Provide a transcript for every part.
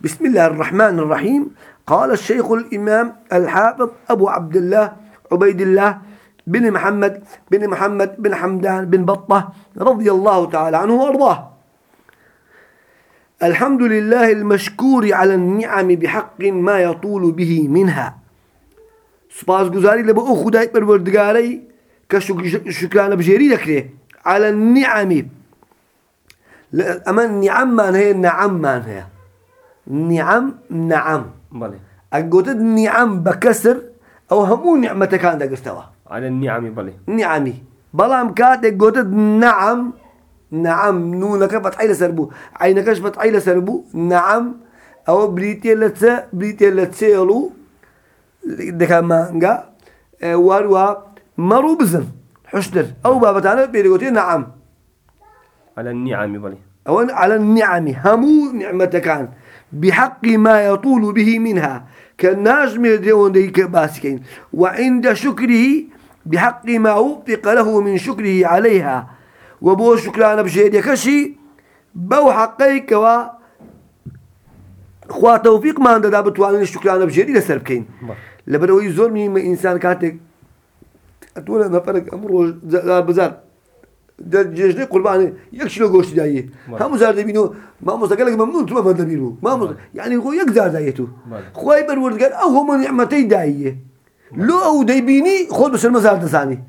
بسم الله الرحمن الرحيم. قال الشيخ الإمام الحافظ أبو عبد الله عبيد الله بن محمد بن محمد بن حمدان بن بطة رضي الله تعالى عنه وأرضاه. الحمد لله المشكور على النعم بحق ما يطول به منها. گزاري لبا أو خداي پروردگاري كشكرانه بجيري لكري على النعم. اما النعم ما هي نعم ما هي. نعم نعم. بله اقوتد نعم بكسر أو همو نعمة كان دقستوا على النعم بله نعمي. بلام كات قوتد نعم نعم. نونك فتحي لسربو عينك فتحي لسربو نعم. أو بريتي لتسا بريتي لتسيلو. دكا مانجا. أه، واروا مرو بزن. حشتر أو بابتانا بيريغوتي نعم. على النعم بله أو على النعم همو نعمة كان بحق ما يطول به منها كالناجم ديك باسكين. وعند شكره بحق ما وفق له من شكره عليها. وبو شكران بشيء يكشي بو حقيك و خوا توفيق ما عند دابت وعن الشكران بشيء لسر بكين لبروي زور من إنسان كاتك أتولا نفرق أمره زار بزار جشن قرباني يكشلو قوش جاية هم زار دبينو ما مستقلك ممنون تو ما دبينو ما مز... يعني هو يقدر دايته خوي برورد قال أو هم نعمتي دايه لو أو ديبيني خذ بس المزار تساني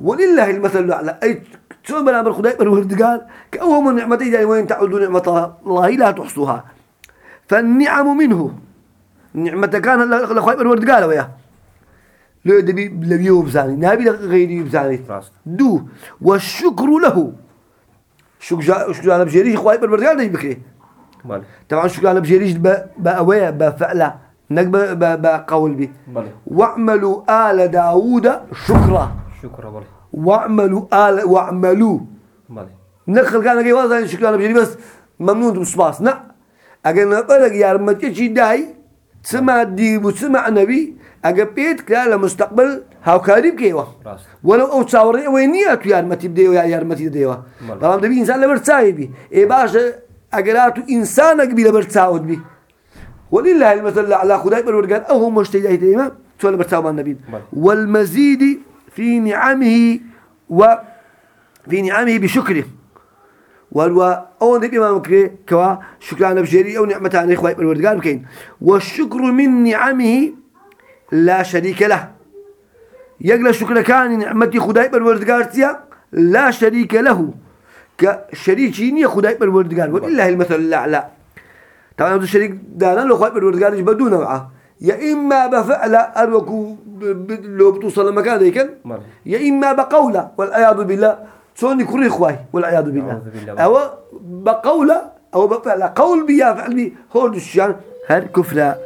ولله المثل الأعلى. اي بلا أمر خداي برورد قال أو هم نعمتي دايه وين تعودوا نعمه الله لا تحصوها. فالنعم منه. نعمة كان لخوي برورد قال وياه لو دبي لبيو بزاني نبي غيري بزاني دو. والشكر له. شكر شكر على بجريش خواي بالبرجال ده بكري طبعا شكر على بجريش بأوية بفعلة نقب بقول بي. واعملوا آل داوود شكرا. شكرا بالي واعملوا آل واعملوا. نخل كان جاي واضح شكر على بجريش بس ممنون بسباس نا. أجل نقول يا رمتي شيء داي. سمع دي وسمع نبي. اگر پێت کرا لە مستقبل هاوکاری بکەیەوە وەلو ئەو چاوەڕێ ئەوەی نییە تو یارمەتی بدەوە یا یارمەتی دەوە بەڵام دەبی ئینسان لەبەر چاوی ئێ باشە ئەگەرات و ئینسانێک بی لەبەر چاوت بی ولی لا المثل على خدای بەروەرگار ئەو هەموو شتەی دایتەیمە تۆ لەبەر چاوان نەبین والمزيد في نعمه و في نعمه بشكره. والوا أو نبي ما مكري كوا؟ شكرا بجري أو نعمتان إخوة بالوردقار بكين. والشكر من نعمه لا شريك له. يقل شكر كان نعمتي خداي بالوردقارتيا. لا شريك له. كشريكيني خداي بالوردقار. ولله المثل. الأعلى طبعا هذا الشريك دانا لو خداي بالوردقار بدون نوعه يا إما بفعل أروكو لو بتوصل لمكان ذيك يا إما بقولة. والعياذ بالله. سوني كوري خواي والعياذ بالله. أو بقولة أو بفعل. قول بيا فعل بي. هو الشان. هر كفلا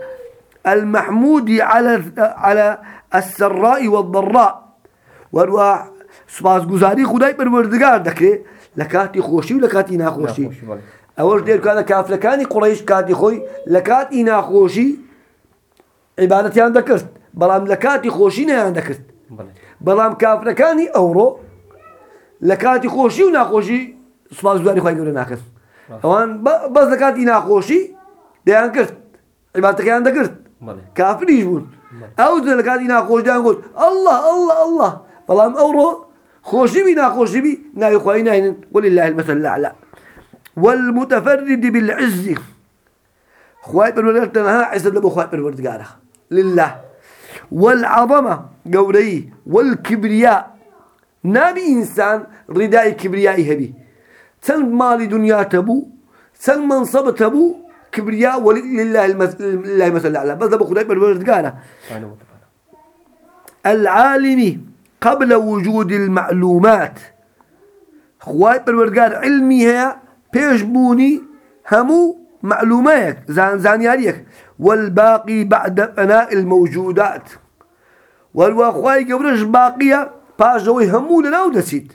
المحمود على على السراء والضراء. وروا سپاس گزاری خدای پروردگار دکه لکاتی خوشی و لکاتی ناخوشی أول دیر کانا کافلکانی قریش کاتی خوی لکاتی ناخوشی عبادتیان دکرد بەڵام لە کاتی خۆشی نەیان دەکرد بەڵام کافرەکانی ئەوڕۆ لە کاتی خۆشی و ناخۆشی سوپاس دوانی خۆی گەورە ناکرد ئەوان بەس لە کاتی ناخۆشی دەیان کرد دەکرد كافريش بون أو لە کاتی ناخۆشدان گوت الله الله الله. بەڵام ئەوڕۆ خۆشی بی ناخۆشی بی ناوی خۆی ناینن ولله المثل الأعلى. والمتفرد بالعز. خواي بالوردگار تنها عز لبو خواي بالوردگاره لله. والعظمة قوري والكبرياء. نبي إنسان رداء كبرياء هبي سن مال دنيا تبو سن منصب تبو كبرياء ولله لله مثل الأعلى. بس ده خداي بالوردقانة العالم قبل وجود المعلومات. خواي بالوردقان علمي هي بيش بوني همو معلومات. زان زانياريك والباقي بعد فناء الموجودات. والواخواي قبرش باقية باجوي همو لناو دسيت.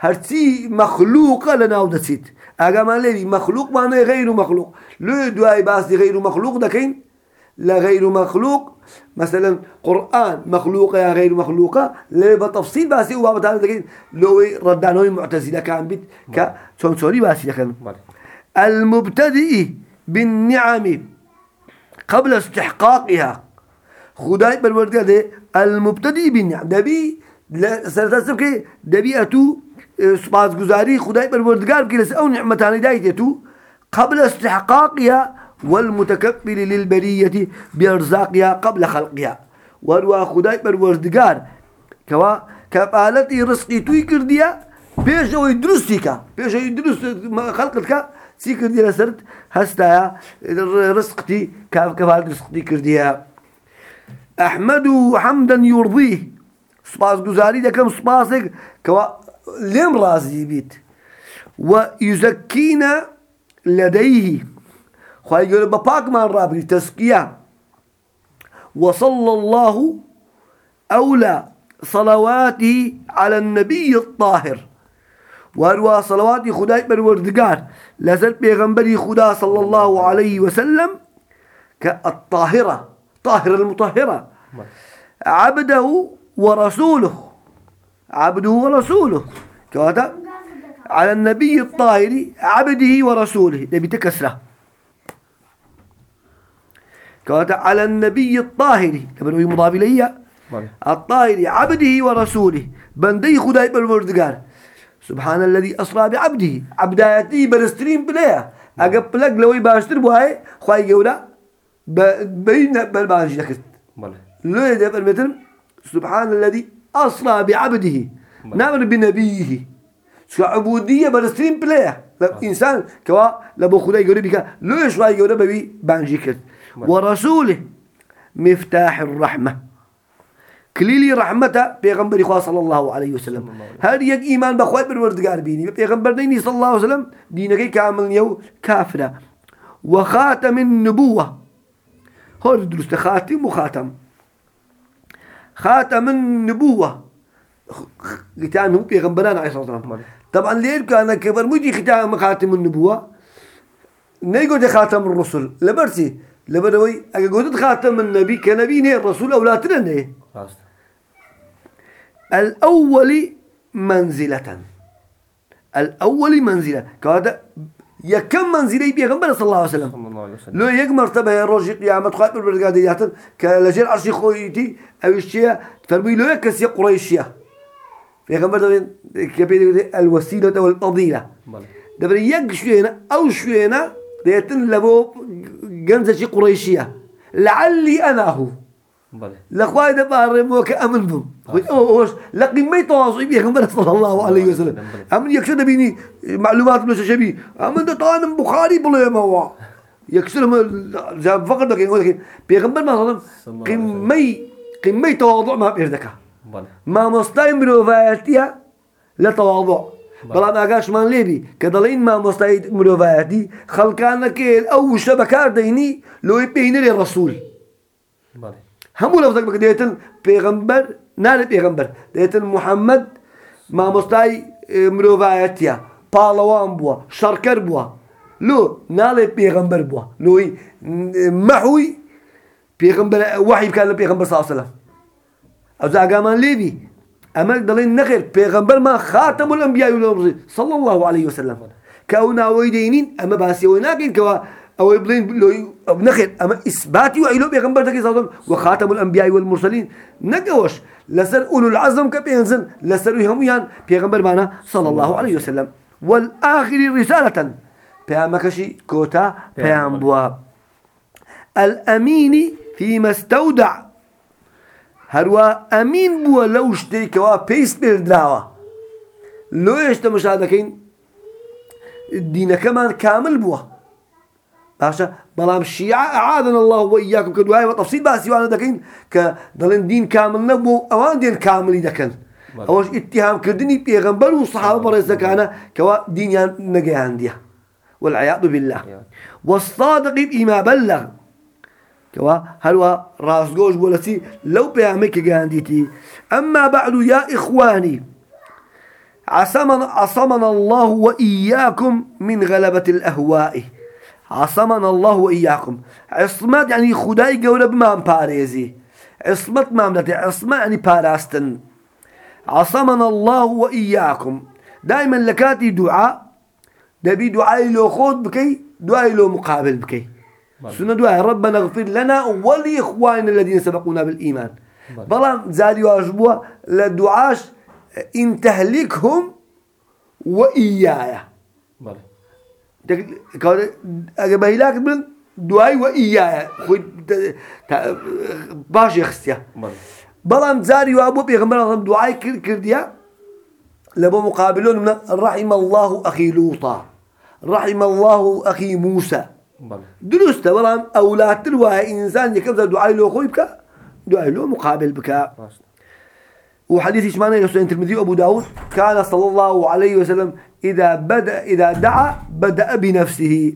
هرتي مخلوقة لناو دسيت. ما لي مخلوق معناه غير مخلوق لو دواي باس غير مخلوق دكين لا غير مخلوق مثلا قرآن مخلوقة يا غير مخلوقة لا بتفصيل باسي وبابا تعالى دكين لو ردانوي معتزلة كان بيت ك سونسوري باسي كان المبتدئ بالنعم قبل استحقاقها خداي بالوردقار ده المبتدئ بالنعم دبي كي دبي گزاري خداي بالوردقار كي لس أو نعمتان دايتو قبل استحقاقها والمتكبل للبرية بأرزاقها قبل خلقها وروا خداي بالوردقار كوا كفالتي رزقي توي كرديا بيش أو درستي كا بيش أو درست خلقتك سي كردي لسرت؟ هستا رزقتي كفالتي رزقتي كرديا أحمده حمدا يرضيه سباس گزاري دكم سباسك كوا لم راضي بيت. ويزكينا لديه. خواهي يقول بباك ما رابي تزكية. وصلى الله أولى صلواته على النبي الطاهر. واروا صلواتي خداي بالوردقار لازلت بيغنبري خدا صلى الله عليه وسلم كالطاهرة طاهرة المطهرة. عبده ورسوله. عبده ورسوله. كذا على النبي الطاهر عبده ورسوله. نبي تكسره. كذا على النبي الطاهر. كما مضاف إليه. الطاهر عبده ورسوله. بندي خداي بالوردقار. سبحان الذي أسرى بعبده. عبدايتي برسترين بلايا أقبلك لوي باشتر بواي خواهي جولا بين بالبانجي ذكرت لو يدي بالمتر سبحان الذي أسرى بعبده نامر بنبيه. شو عبودية برسترين بلايا إنسان كوا لبو خداي جوري بك لو يشواي جولا ببي بانجي كرت. ورسوله مفتاح الرحمة. كليلي رحمته بيغمبر إخوة صلى الله عليه وسلم. هل يك إيمان بخوات بالوردقار بيني بيغمبر ديني صلى الله عليه وسلم دينك كامل يو كافرة. وخاتم النبوة. هو درست خاتم وخاتم. خاتم النبوة. ختام هو بيغمبران عليه الصلاة والسلام. طبعا ليه كان كبر مجي ختام خاتم النبوة. نيجو خاتم الرسل. لبرسي لبروي أجا خاتم النبي كنبي نه الرسول أولادنا نه الأول منزلة. الأول منزلة. كهذا يكم منزلة بيغمبر صلى الله عليه وسلم؟ لو يك مرتبة يا رجل قيامة خاطر بالرجال كالجيل عرشي خويتي أو الشيء تفرمي لو يكس قريشيا بيغمبر ده كبير الوسيلة والفضيلة. دبر يك شوينا أو شوينا ديتن لبو جنزة قريشية لعلي أنا هو لخواي ده بارم وكأمن بهم. خوش لكن ما يتواصل بيه كم صلى الله عليه وسلم. أمن يكسر بيني معلومات من شبيه. أمن ده طعن بخاري بلا ما هو يكسر زاب فقط لكن يقول لكن بيغمبر ما صلى قمي قمي تواضع ما بيردك. ما مستعين بروفاتيا لا تواضع بلا ما قاش من ليبي. كدلين ما مستعين بروفاتي. خلقانا كيل أو شبكات ديني لو يبين للرسول. همو لفظك بك ديتن پیغمبر نال پیغمبر ديتن محمد ما مستای مروفایتیا پالوان بوا شرکر بوا لو نال پیغمبر بوا لو محوي پیغمبر وحي كان لبيغمبر صلى الله عليه وسلم. أو زاقامان ليبي اما دلين نخير پیغمبر ما خاتم الانبياء صلى الله عليه وسلم. كونا ويدينين اما باسي ويناكين كوا أو يبلين لو نخل أما إثباتي وعيلو بيغمبر تكي صلى وخاتم الأنبياء والمرسلين. نقوش. لسر أولو العزم كبينزن. لسر يهميان بيغمبر معنا صلى الله عليه وسلم. والآخر رسالة. بيامكشي كوتا بيام بوا الأمين فيما استودع. هروا أمين بوا لو شتيكوا بيس بردراوا لو يشتا مشاهدكين الدين كمان كامل بوا. باشا بلام الشيعة أعاذنا الله وإياكم. كدواي وتفصيل باسي وأنا دكين كدلن دين كامل نبو أوان دين كامل دكن أوش اتهام كردني بيغنبر وصحابة برز كان كوا دين نجيان ديا والعياذ بالله. والصادق بما بلغ. كوا هلوا راس جوج بولتي لو بيعمك جانديتي أما بعد يا إخواني عصمنا عصمنا الله وإياكم من غلبة الأهواء. عصمنا الله وإياكم. عصمت يعني خداي قولة بما باريزي عصمت ما مدتي عصمة يعني باراستن عصمنا الله وإياكم. دائما لكاتي دعاء دبي دعاء لو خود بكي دعاء لو مقابل بكي. سنة دعاء ربنا اغفر لنا ولإخواننا الذين سبقونا بالإيمان. بلان زادي واجبوا لدعاش إن تهلكهم وإياي بله. اگه به هلاك من دعای و ایاه خود باش يخستيا بله بلام زاري وابو بيغمبر الله دعاي كر كرديا لبو مقابلون من رحم الله أخي لوطا رحم الله أخي موسى درست بلام أولاد تلوا انسان يكبر دعاي له خوي بك دعاي له مقابل راست وحديث إيش معناه يسوع الترمذي وأبو داود. كان صلى الله عليه وسلم إذا بدأ إذا دعا بدأ بنفسه.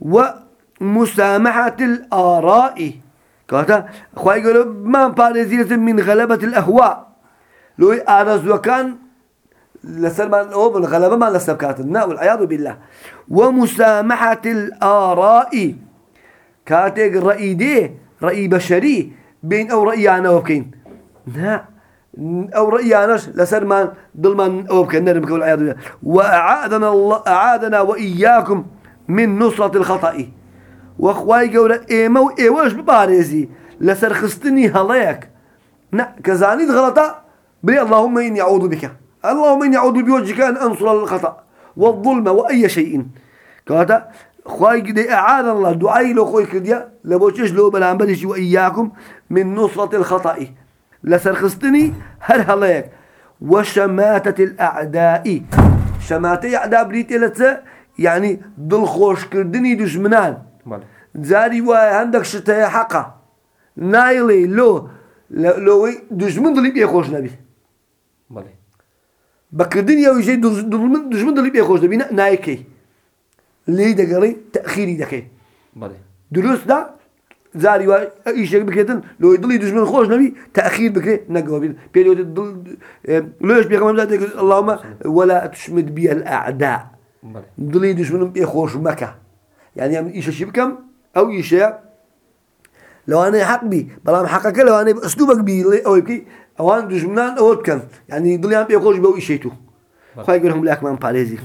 ومسامحة الآراء. كاتا أخوي يقولوا ما بارزيلة من غلبة الأهواء؟ لو أرز وكان لسر ما هو من غلبة ما لسر كاتنا والعياذ بالله. ومسامحة الآراء. كاتق رأي دي رأي بشري بين أو رأي أنا وبكين. لا أو رأيانش لسر ما ظلما أو بكين نرمك والعياذ بالله وأعادنا الله أعادنا وإياكم من نصرة الخطأ. واخواي قولا ايما وايواش بباريزي؟ لسر خستني هلاك. نا كزانيد غلطة؟ بلي اللهم إني أعوذ بك. اللهم إني أعوذ بوجهك أن أنصر الخطأ والظلم وأي شيء. كاتا خواي قد أعان الله دعائي لو خوي كرديا لبوشش لو بلانبرش وإياكم من نصرة الخطأ. لسر خستني هر هلاك وشماتة الأعداء. شماتة أعداء بريت إلى يعني دل خوش كردني دشمنان زاري وای عندك شتايا حقا. نايلي لو لو دجمن دلي بيه خوش نبي. بله بكردن يا ويجي دجمن دجمن دلي بيه خوش نبي. نايكي. لي دقري تأخيري دكي بله دروس دا زاري وای إيش بكيتن لو دلي دجمن خوش نبي تأخير بكري نقوا بين بيريود دل ليش بيقوم اللهم ولا تشمد بي الأعداء. دلي دشمنم بيه خوش مكة يعني من إيش شي بكم أو إيش لو أنا حق بي بلام حقك لو أنا أسلوبك بي أو يبكي أو أنا دشمنان أو بكم يعني دلي أنا بيه خوش بأو إيشيتو خاي يقولهم لك من باريزي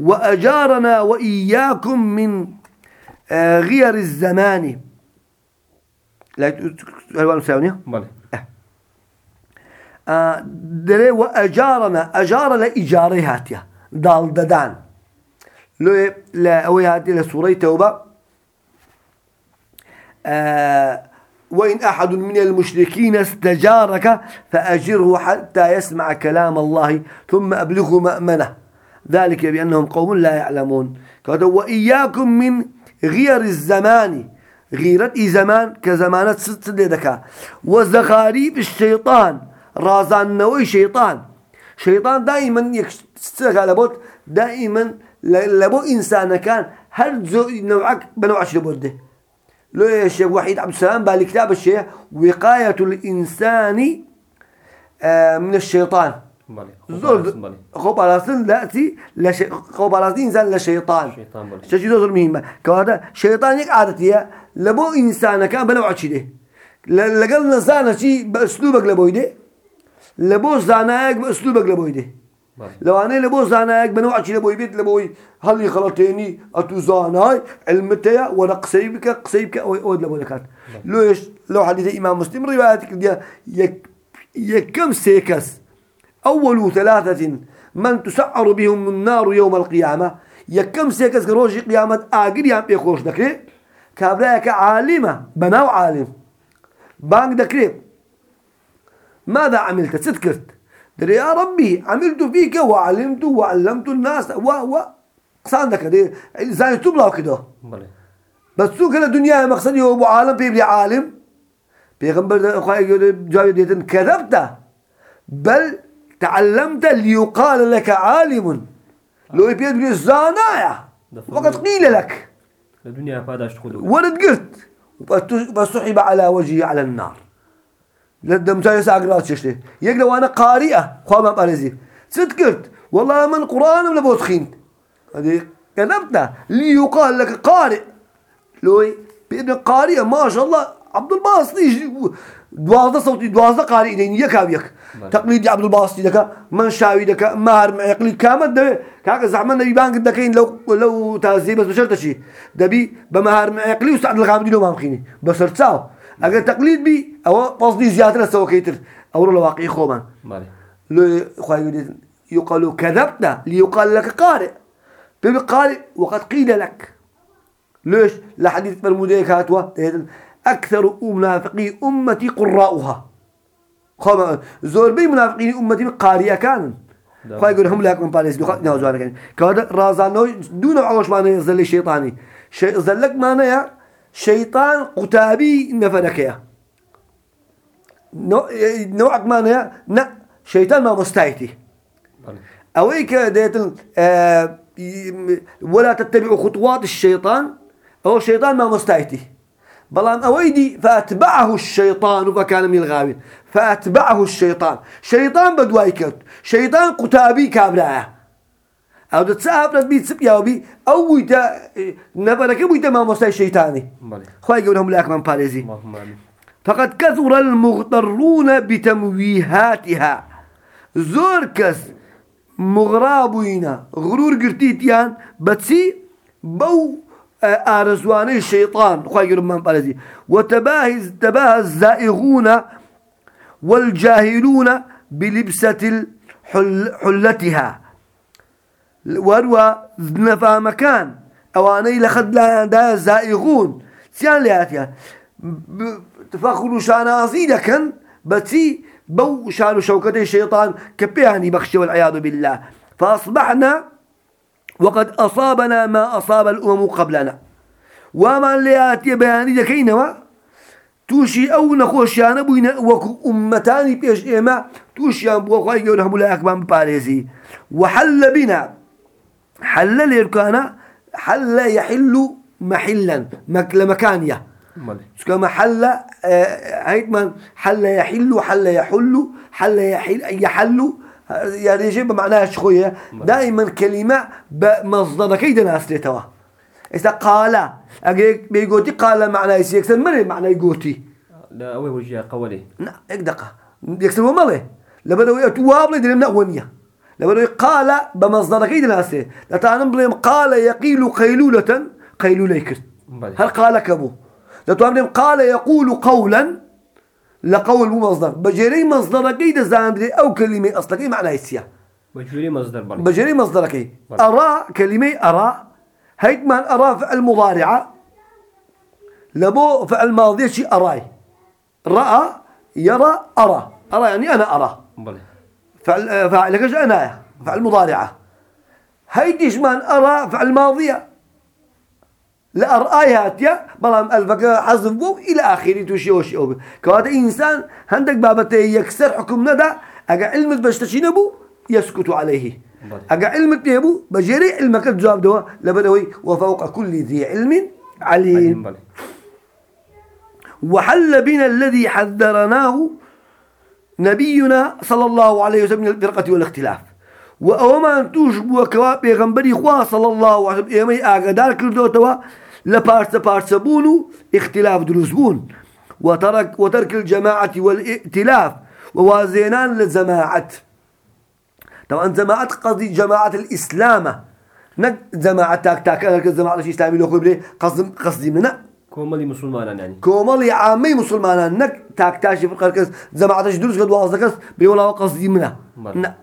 وأجارنا وإياكم من آه، غير الزمان. لا هل ثانية بله آه، دري وأجارنا أجار لإجاري هاتيا. دال ددان. لو لا أوي هاتي لسورة توبة. آه وإن أحد من المشركين استجارك فأجره حتى يسمع كلام الله ثم أبلغه مأمنة. ذلك بأنهم قوم لا يعلمون. وإياكم من غير الزمان غيرة زمان كزمانة ست دكا وزخاريب الشيطان رازان نوي شيطان شيطان دائما يكستغل على بوت دائما لبو إنسان كان هل زو نوعك بنوعش لبوده لو يا شيخ وحيد عبد السلام بالكتاب الشيخ وقاية الإنسان من الشيطان زور على أصل لأتي لش على أصل إنسان لشيطان شيطان. شيء زور مهمة؟ كهذا شيطان يك عادتي لبو إنسان كان بنوع شيء ده لقلنا زانا شيء بأسلوبك لبويده لبو زاناك بأسلوبك لبويده لو أنا لبو زاناك بنوع شيء لبوي بيت لبوي هل يخلطيني؟ أتو زاناي؟ علمتها ولا قصيبك قصيبك أو أو لبو لكات. لو إيش؟ لو حديث إمام مسلم رواياتك دي يك يكم سيكس. أول ثلاثة من تسعر بهم النار يوم القيامة يكم سيكس روج قيامة آقل يام بيخوش دكري؟ كابلاك عالمة بناو عالم. بانك دكري. ماذا عملت؟ ستكرت دري يا ربي عملت فيك وعلمت وعلمت الناس و و صادك دي زي تبلا كده. بس سوق الدنيا مقصدي هو أبو عالم بيبلي عالم. بيغمبر يقول جاي ديتن كذبت. بل تعلمت ليقال لك عالم. لو يبيد بلي زانايا. وقد قيل لك. الدنيا فاداش تخدو ورد قلت. فسحب على وجهي على النار. لدم جاي ساقرات ششته. يقرا وأنا قارئة. خو ما بارزي. ست قلت والله من قرآن ولا بوسخين هذه كذبت ليقال لك قارئ. لوي بابن قارئة ما شاء الله. عبد الباسط يجي دوازده صوتي دوازده قارئ دين يك يك بله. تقليد عبد الباسط دك من شاوي دك ماهر معقلي كامل ده كاك زعما بان قد كاين لو لو تازي بس بشرط شيء دبي بمهار معقلي وسعد الغامدي لو ما مخيني بس رتساو اگر تقليد بي أو قصدي زياده لسو كيتر أو الواقع خوما بله. لو خواهي يقال كذبت ليقال لك قارئ. بيبي قارئ وقد قيل لك ليش لحديث برمودية كاتوا أكثر منافقي أمتي قراؤها. خما زور بي منافقين أمتي قارئة كان. خواهي يقول هم لكم باريس دخل نوزوانا كان كهذا رازانو دون عوش معنى يزل الشيطاني شيء زلك معنى شيطان قتابي نفرك يا نوع نوعك معنى نا شيطان ما مستعيتي بله. أويك ديت آه ولا تتبعوا خطوات الشيطان هو الشيطان ما مستعيتي بلان أويدي فأتبعه الشيطان فكان من الغاوين. فأتبعه الشيطان. شيطان بدوايكت شيطان قتابي كابراء أو تتساهب بيت سبيا وبي أو ويتا نبرك ويتا ما مستعي شيطاني؟ خواهي يقولهم لك من باريزي. فقد كثر المغترون بتمويهاتها. زور كس مغرابوينا. غرور قرتيتيان. بتسي بو الشيطان خواهي يقولون من باريزي وتباهي تباهى الزائغون والجاهلون بلبسة حلتها. وروى نفا مكان اواني لخد لا دا زائغون سيان لياتيا تفخروا شانازي لكن بتي بو شان شوكتي الشيطان كبياني بخشي والعياذ بالله. فأصبحنا وقد أصابنا ما أصاب الأمم قبلنا. وما لياتي بياني لكينوا توشي أو نخوشيان بوين وكو أمتاني بيش إيما توشيان بو خواهي يقول هم لا اكبر باريزي وحل بنا. حل ليركانا حل يحل محلا مك لمكانيا. بله كما محل آه، هيك من حل يحل حل يحل حل يحل يحل يعني يجب معناها شخوية دائما كلمة بمصدر كيد ناس لتوا إذا قال أجيك بيقولي قال معناه يكسر من معناه يقولي لا أول وجه قولي. لا هيك دقة. يكسر ومله لبدو يتواب لي دلنا ونية لبدو قال بمصدر كيد ناس لتعلم بلهم قال يقيل قيلولة قيلولة بله هل قال كبو لتعلم قال يقول قولا لقول مو مصدر. بجري مصدر كيد زاندري أو كلمة أصلا كي معناه يسيا مجهولي مصدر بله بجري مصدر كي بلى. أرى كلمة أرى هيك من أرى فعل مضارعة لبو فعل ماضي شيء أراي. رأى يرى أرى. أرى يعني أنا أرى. فعل كش أنا فعل مضارعة. هيديش من أرى فعل ماضية لا أرآي هاتيا بلام ألفك حذف بو إلى آخره توشي وشي أوبي. كواتا إنسان هندك بابته يكسر حكم ندى أقا علمك بشتشين بو يسكت عليه. أقا علمك يبو بجري علمك الجواب دوا لبدوي وفوق كل ذي علم عليم. وحل بنا الذي حذرناه نبينا صلى الله عليه وسلم من الفرقة والاختلاف. وأوما توجب وكوا بيغنبري خوا صلى الله عليه وسلم إيمي آقادار كردوتوا لبارس بارسبونو اختلاف دروزبون وترك وترك الجماعة والائتلاف ووازينان للجماعة. طبعا جماعة قصدي جماعة الإسلام. نك جماعة تاك تاك أنا جماعة الإسلامي لو خبري قصد قصدي منها كومالي مسلمان يعني. كومالي عامي مسلمان نك تاك تاشي فرقة كس جماعة جدرس قد واصل كس بيولا قصدي بلى. لا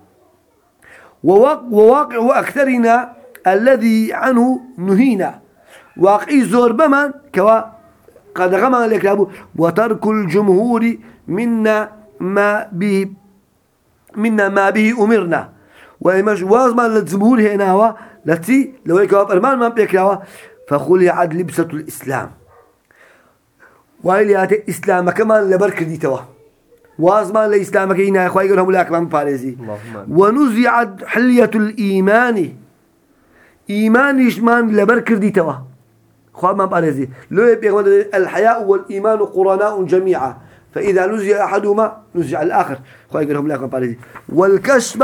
وواقع, وواقع أكثرنا الذي عنه نهينا. بمن كوا قد غمى لك وترك الجمهور منا ما به منا ما به أمرنا. وإمش وازما للجمهور هنا هو التي لو هيك أرمان ما بيكراوا فخلعت لبسة الإسلام. وإلي هاتي إسلام كمان لبرك دي توا وازما لإسلام كينا أخوة يقول هم لا كمان آمين. ونزعت حلية الإيمان. إيمان يشمان لبرك دي توا خواب ما باريزي لو يبقى الحياء والإيمان قرناء جميعا فإذا نزع أحدهما نزع الآخر. خواه يقول هم لا كمان باريزي والكشف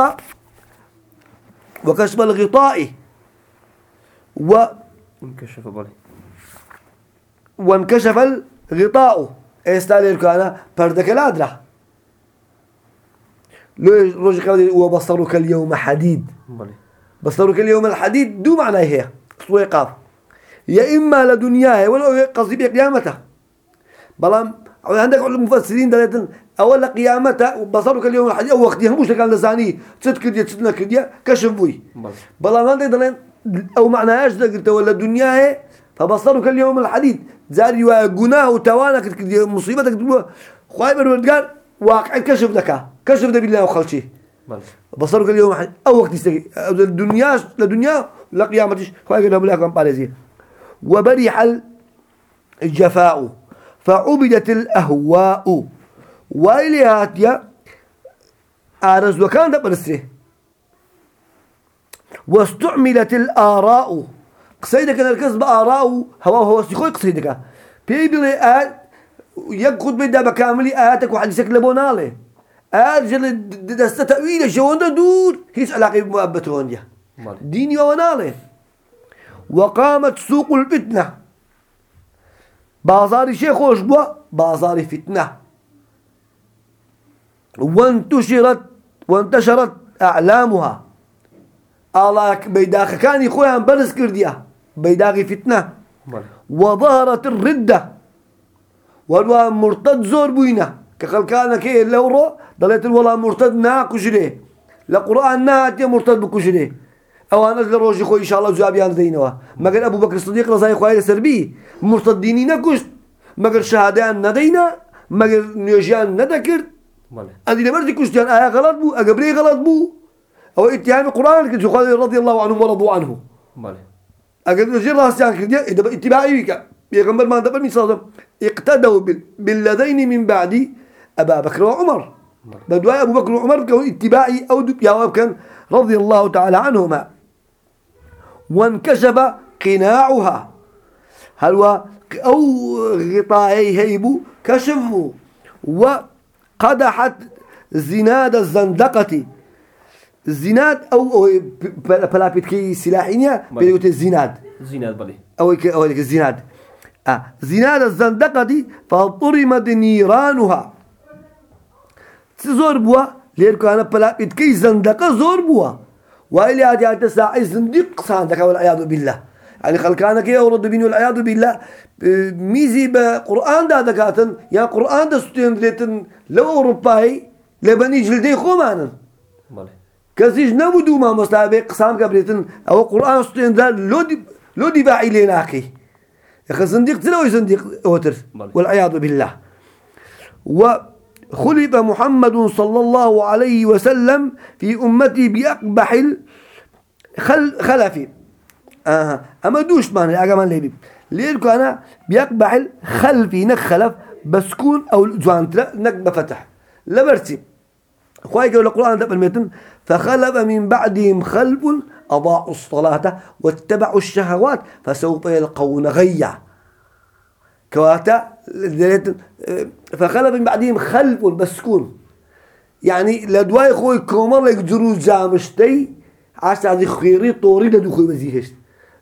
وكشف الغطاء. و انكشف بله وانكشف الغطاء. ئێستا لێرکانە پەردەکە لادرا لۆ ڕۆژی قەڵی وبصرك اليوم حديد. بصرك اليوم الحديد دو معناه هي صوي قاف. يا إما لدنياه ولا قصدي بقيامته بلام عندك علم المفسرين دلتن أول قيامته بصرك اليوم الحديد أو وقتها مش كان لساني تذكر تسنا كرديا كشف بوي. بلام. هذا دلين أو معناهاش ده قلت ولا دنياه فبصرك اليوم الحديد زاري وجناه وتوانك مصيبتك تبغى خايب الوردقار واقع كشف لك. كشف ده بالله وخلشي بصرك اليوم حد أو وقت الدنيا لدنيا لا قيامتش. بلاك من باريزي وبرح الجفاء فعبدت الأهواء. وإلي هاتيا أرز وكان دبرسه واستعملت الآراء. قصيدك الكسب آراء هوا هو سيخوي قصيدك. بيبلي آل يقود بدا بكاملي آياتك وحديثك لبونالي. آجل دست تأويل شوان دور هيس علاقة بله ديني ونالي وقامت سوق الفتنة. بازار شيخ خوش بوا بازار فتنة. وانتشرت وانتشرت أعلامها. الله بيداخ كان يخويا برز كرديا بيداغي فتنة. وظهرت الردة. والوا مرتد زور بوينة. كخلقانا كي اللورو ضليت الولا مرتد نا كشري لقرآن نا تي مرتد بكشري أو أنا لروجي خوي ان شاء الله جوابيان دينوا مگر ابو بكر الصديق رضي الله عنه سربي مرتديني نكشت مگر شهادان ندينا مگر نيجان ندكر بله. ادي لمرتي كشتيان آية غلط بو؟ اقبري غلط بو؟ أو اتهام القرآن كنت رضي الله عنهم ورضوا عنه كده إذا اتباعي بك بيغمبر ما دبر من صادم اقتدوا بال- بالذين من بعد ابا بكر وعمر بدواء ابو بكر وعمر كانوا اتباعي أو دب يا كان رضي الله تعالى عنهما وانكشف قناعها. هل هو أو غطائي هيبو كشفوا وقدحت زناد الزندقة. الزناد أو أو بلا بيتكي سلاحينيا؟ بيقول الزناد. زينات بله أو أو الزناد آه زناد الزندقة فضرمت نيرانها. زور بوا ليركو أنا بلا بتكي زندقة زور بوا وإلى هذه تساعي زندق صندق والعياذ بالله. يعني خلقانك يا ورد بين والعياذ بالله ميزي بقرآن دا دكاتن يا قرآن دا ستين دريتن لو أوروباي لبني جلدي خومانا کەسیش نەبوو ما مستابێ قسام کەبرێتن ئەوە قورآن ستێندا لۆ دیباعی لێ ناکەی یخە زندیق ترەوەی زندیق ئەوتر بەڵێ. والعياذ بالله. وخلف محمد صلى الله عليه وسلم في أمتي بأقبح الخل خلفي آه. أما دوش معنى أجمل ليبي ليركو أنا بيقبح الخلفي نخلف بسكون أو جوان نك بفتح. لبرتي. خواهي قول القرآن ده بالمتن فخلف من بعدهم خلف أضاعوا الصلاة واتبعوا الشهوات فسوف يلقون غيا. كواتا فخلف من بعدهم خلف بسكون يعني لدواي خوي كومر لك جرو جامشتي عاش هذه خيري طوري لدو خوي بزيهش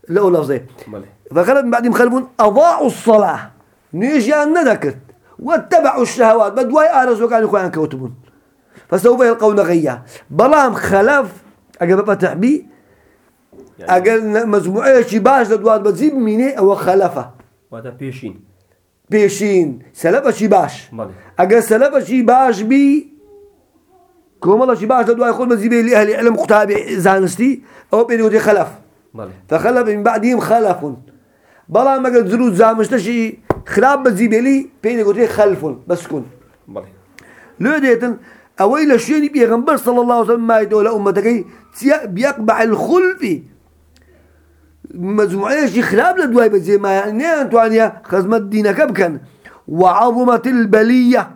لا لفظي بله فخلف من بعدهم خلف أضاعوا الصلاة. نيجي أن ذكرت واتبعوا الشهوات. بدواي آرز وكان يخوان كوتبون. فسوف يلقون غيا. بلام خلف أجل فتح بي. يعني أجل مجموعة شي باش لدوات بتزيب ميني أو خلفة. وهذا بيشين. بيشين. سلبة شي باش. سلبة شي باش الله شي باش لدوات يقول بتزيب لي أهل علم قتابع زانستي أو بيني خلف. بله فخلف من بعدهم خلف بلا ما قد زرود زامشت شي خلاب بتزيب لي بيني قلت خلف بس بله لو ديتن أويل شيء بيغمبر صلى الله عليه وسلم ما يدول أمتك بيقبع الخلف مجموعة لدواي بزي ما يعني أنتو عنيا خزمت دينك بكن وعظمت البلية.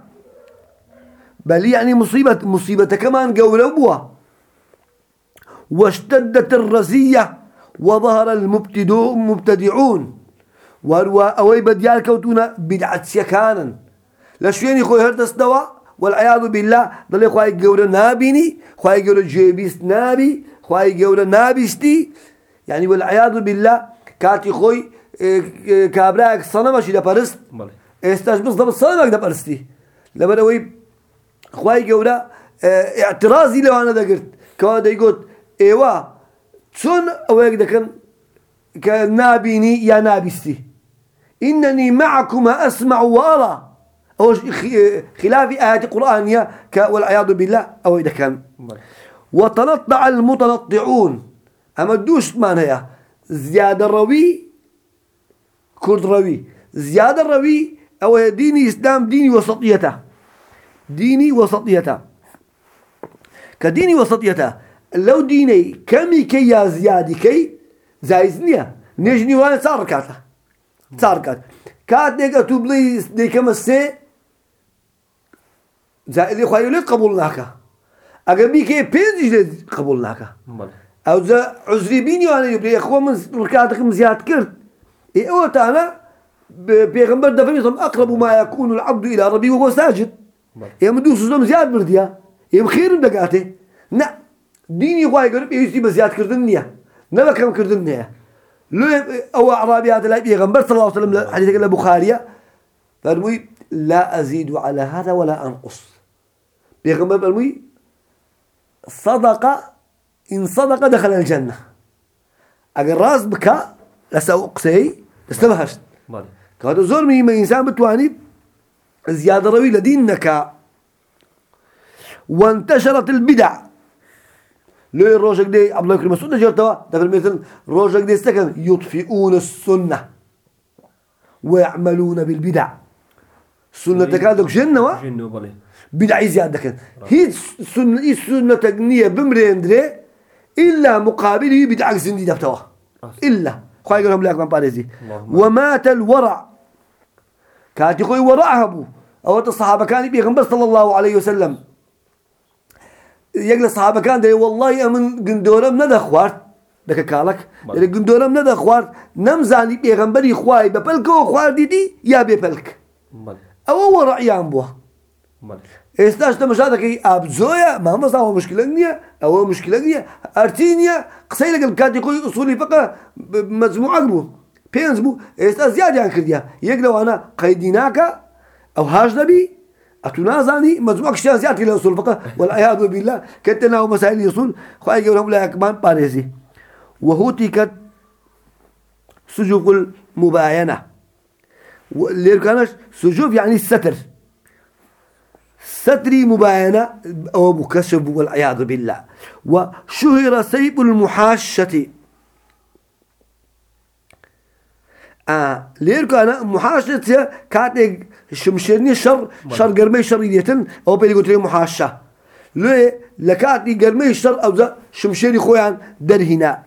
بلية يعني مصيبة مصيبة كمان قول أبوها واشتدت الرزية وظهر المبتدو- المبتدعون وهو أوي بديال كوتونا بدعة سيكانا لشوين يخوي هردس دواء والعياذ بالله. ضل خواي جورا نابيني خواي جورا جيبيس نابي خواي جورا نابيستي. يعني والعياذ بالله كاتي خوي إيه، إيه، كابراك صنم شي لبرست بله ئێستاش بز دەبت سەڵێک دەپەرستی لەبەرەوەی خی گەورە اعترازی لەوانە دەگرت کەوا دەیگوت ئێوە چۆن ئەوەیەک دەکەن کە نابینی یا نابیستی. إنني معكما أسمع وأرى أو خلاف آيات قرآنية والعياذ بالله أو إذا كان وتنطع المتنطعون. ئەمە دووشمان هەیە. زیادە ڕەوی کوردڕەوی زیادە ڕەوی ئەوەیە دینی ئیسلام دینی وەسەڵیەتە دینی وەسەڵیەتە کە دینی وەسەڵیەتە لەو دینەی کەمیکەی یا زیادیکەی زایز نییە. نێژنی وانە چاڕکاتە چاڕکات کاتێکە تو بڵی دیکەمە سێ زائلی خوای لێت قبول ناکە. ئەگەر بیکێ پێنجش لێت قبول ناکە. أو ذا عذري بيني وأنا يبلي اخوة من ركعتك مزياد كرت اي اوت أنا بيغمبر دفن اقرب ما يكون العبد إلى ربي وهو ساجد يا مدوس زلم زياد برديا يا بخير دقاته نا ديني خواهي قرب يجي بزياد كردن نيا نبا كم كردن لو أو اعرابي هذا لا بيغمبر صلى الله عليه وسلم حديث البخاري فرمي لا ازيد على هذا ولا انقص بيغمبر فرمي صدق إن صدق دخل الجنة. أجر راس بكا لسوق سي استبهشت كهذا زور مهم إنسان بتواني زيادة روي لدينك. وانتشرت البدع. لو الروجك دي عبد الله كريم مسعود جرتوا ده في المثل روجك دي سكن يطفئون السنة. ويعملون بالبدع. سنة كادك جنة بله. بدعي زيادة كان هي سنة هي سنة تقنية بمريندري إلا مقابله بدعة زندي دفتوا إلا. خواهي يقولهم لك من باريزي اللهم. ومات الورع. كانت يقول ورعها أبو. أو الصحابة كان بيغنبر صلى الله عليه وسلم. يقول الصحابة كان دي والله أمن قندورم ندى خوارت بله. دك قندورم ندى خوارت نمزاني بيغنبري خواهي ببلك وخوار دي دي يا ببلك. بله أو بله ئێستاش تەمەشادەکەی ئابزۆیە مامەساوە مشکلە نییە ئەوە مشکلە نییە ئەرچینیە قسەی لەگەڵ کاتی خۆی ئوسولی فقە مەجموعەک بوو پێنج بوو ئێستا زیادیان کردیا یەک لەوانە قەیدی ناکە ئەو هاش دەبی ئەتو نازانی مەجموعە کشتیان زیاتی لە ئوسول فقە والعیاذ بالله کەتە ناو مەسائلی ئوسول خوای گەورە هەموو لایەکمان پارێزی وهوتكت سجوف المباينة اللي كانش سجوف يعني الستر ستري مباينة أو مكسب والعياذ بالله. وشهر سيب المحاشة. آه ليركو أنا محاشة كانت شمشيرني شر شر قرمي شر يديتن أو بيلي قلت لي محاشة. ليه لكاتي قرمي شر أو شمشيري خويان درهنا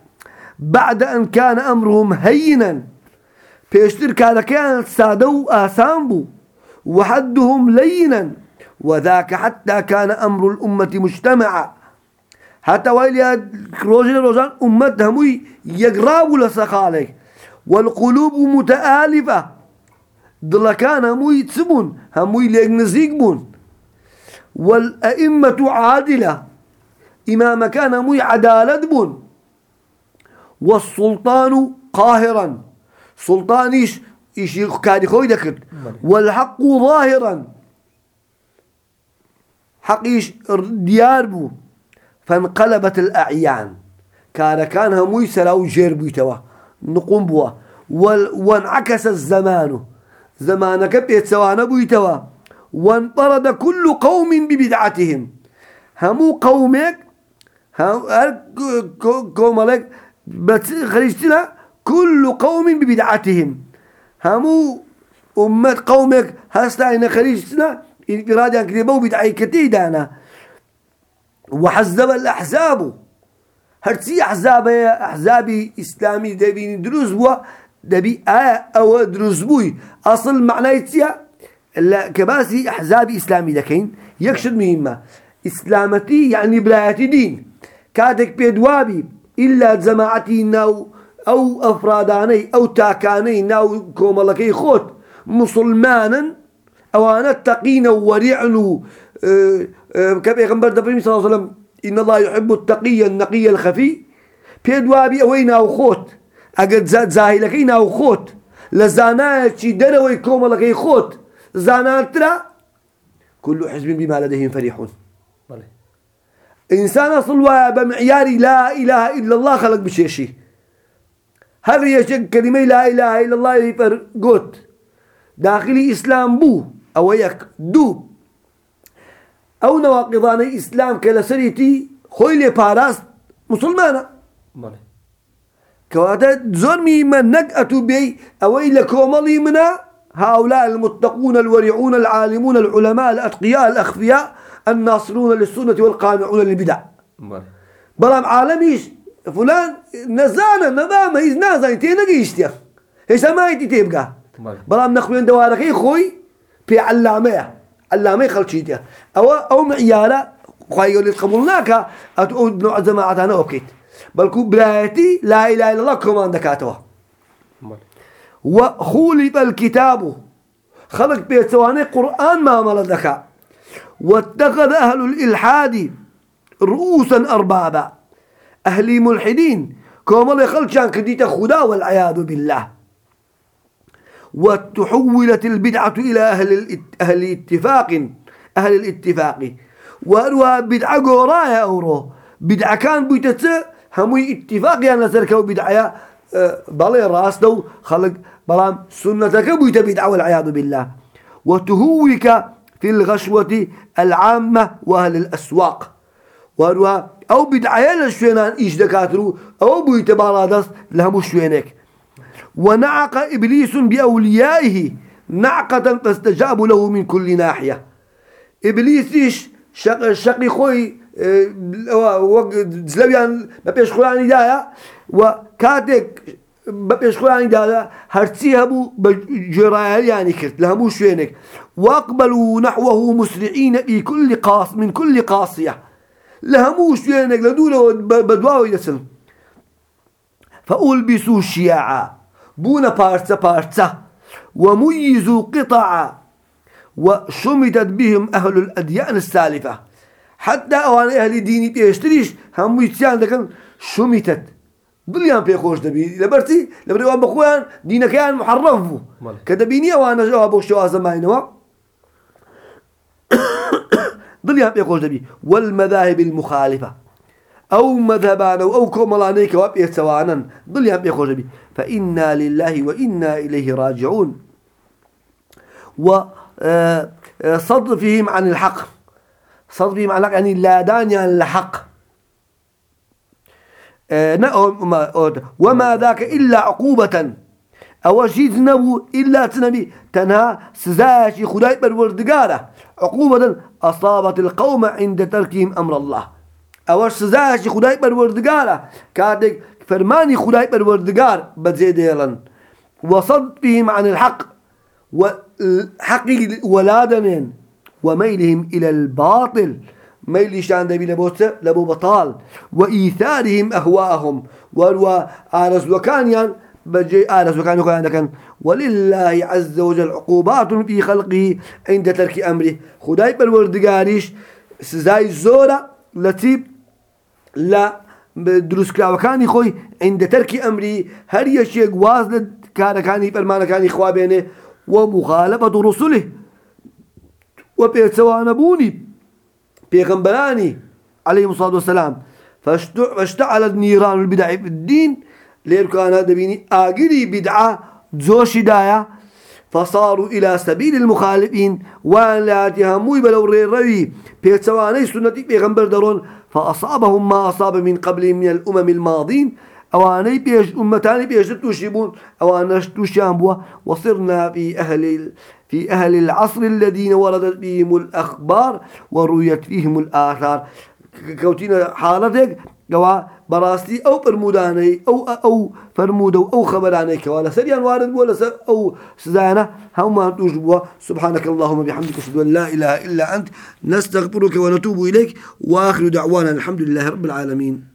بعد أن كان أمرهم هينا. بيشتر كان كان سادو آسان بو. وحدهم لينا. وذاك حتى كان أمر الأمة مجتمعا. حتى ويلي روجين روجان أمتهم يقرابوا لسخالي والقلوب متآلفة. دل كان همو يتسبون همو يلقنزيقبون والأئمة عادلة. إمام كان همو عدالة بون والسلطان قاهرا. سلطانيش إيش؟ كادي خوي دكت والحق ظاهرا. حقيش ديار بو. فانقلبت الأعيان. كان كان هموي سراو جير بيتوا نقوم بوا. وانعكس الزمان. زمانك بيت سوانا بيتوا وانطرد كل قوم ببدعتهم. همو قومك هم قومك بس خرجتنا كل قوم ببدعتهم. همو أمة قومك هستا إن إرادة كذبوا بدعي كتيدانا. وحزب الأحزاب. هرتي أحزاب أحزاب إسلامي دبي دروز بوا دبي آه أو دروز بوي. أصل معناه يتيا لا كباسي أحزاب إسلامي لكن يكشد مهمة. إسلامتي يعني بلايتي دين. كادك بيدوابي إلا جماعتي ناو أو أفراداني أو تاكاني ناو كومالكي خوت. مسلمانا أوانا تقين ورعن كبيغمبر دبريم صلى الله عليه وسلم إن الله يحب التقي النقي الخفي. بيدوابي أوين أو خوت أقد زاد خوت لزانا شي دروي كومالكي خوت. زاناترا كل حزب بما لديهم فرحون. إنسان أصل بمعيار لا إله إلا الله خلق بشيشي. هل يشك كلمة لا إله إلا الله يفر قوت داخلي إسلام بو. أو يك دو. أو نواقضان إسلام كالسريتي خويلي باراست مسلمانة بله. كواتا زرمي من نقأت بي أويل كوملي منا هؤلاء المتقون الورعون العالمون العلماء الأتقياء الأخفياء الناصرون للسنة والقانعون للبدع. بلام عالميش فلان نزانا نظام هيز نازان تي نقيشتيا هيش ما يتي تيبقى. بله. بلام نخوين دوارك خوي في علامة علامة خلشيتيا أو أو معيارة خوي يقول قبولناك أتقول نوع جماعة أنا أوكيت بل كو بلايتي لا إله إلا الله كمان دكاتوا وخولف الكتاب. خلق بيتواني قرآن ما ملدك. واتخذ أهل الإلحاد رؤوسا أربابا. أهل ملحدين. كومل خلشان كديت خدا والعياذ بالله. وتحولت البدعة إلى أهل أهل اتفاق أهل الاتفاق. وأروها بدعة قورايا أورو. بدعة كان بيتت هموي اتفاق يعني سركو بدعة. آه، بالي راس دو خلق بلام سنتك بيت بدعة والعياذ بالله. وتهوك في الغشوة العامة وأهل الأسواق. وأروها أو بدعة لشوينان إيش دكاترو أو بيت بالادس لهم شوينك. ونعق إبليس بأوليائه نعقة فاستجابوا له من كل ناحية. إبليس إيش؟ شق شقي خوي وق زلويان ما بيش خواني دايا وكاتك ما بيش دايا هرتي هبو بجرايل يعني كرت لهمو شوينك. وأقبلوا نحوه مسرعين في كل قاص من كل قاصية. لهمو شوينك لدولة بدواوي يسن فألبسوا شيعا بون بارتة بارتة وميزوا قطعا وشمتت بهم أهل الأديان السالفة. حتى أوان أهل ديني بيشتريش هم يتيان لكن شمتت بليان بيخوش دبي. لبرتي لبري وان بخوان دينك كان محرف بو. كدبيني وأنا جواب شو زماينوا ضليان بيخوش دبي. والمذاهب المخالفة. أو مذهبان أو كوملانيك وأبي سوانا ضليان بيخوش دبي فإنا لله وإنا إليه راجعون. وصدفهم عن الحق. صدفهم عن الحق يعني لا داني عن الحق. آه، وما ذاك إلا عقوبة. أو شيء تنبو إلا تنبي. تنهى سزاشي خداي بالوردقارة. عقوبة أصابت القوم عند تركهم أمر الله. أو سزاشي خداي بالوردقارة كادك فرماني خداي بالوردقار بزيديلا وصدفهم عن الحق وحق ولادنين وميلهم إلى الباطل. ميل شان دبي لبوت لبو بطال وإيثارهم أهواءهم وروا آرز وكان بجي آرز وكان يقول كان ولله عز وجل عقوبات في خلقه عند ترك أمره. خداي بالوردقاريش سزاي زورة لتيب لا دروس كراوەکانی خۆی عند تەرکی ئەمری هەر یەکێک واز لە کارەکانی فەرمانەکانی خوا بێنێ و رسله و پێچەوانەبوونی پێغەمبەرانی عليه الصلاة والسلام فاشتع- فاشتعلت نيران البدع في الدين لير كان دبيني آقري بدعة زوشي دايا فصاروا إلى سبيل المخالفين. وأن لا تهموي بلو الروي بيتسواني سنة بيغمبر درون. فأصابهم ما أصاب من قبلهم من الأمم الماضين. أواني بيش أمتاني بيش توشيبون. أوانا توشيان وصرنا في أهل في أهل العصر الذين وردت بهم الأخبار. ورويت فيهم الآثار. كوتينا حالتك قوا براستي أو فرموداني أو أو فرمودو أو خبراني كوالا سريان وارد ولا س أو سزانا هما توجبوا سبحانك اللهم بحمدك أشهد أن لا إله إلا أنت نستغفرك ونتوب إليك وآخر دعوانا الحمد لله رب العالمين.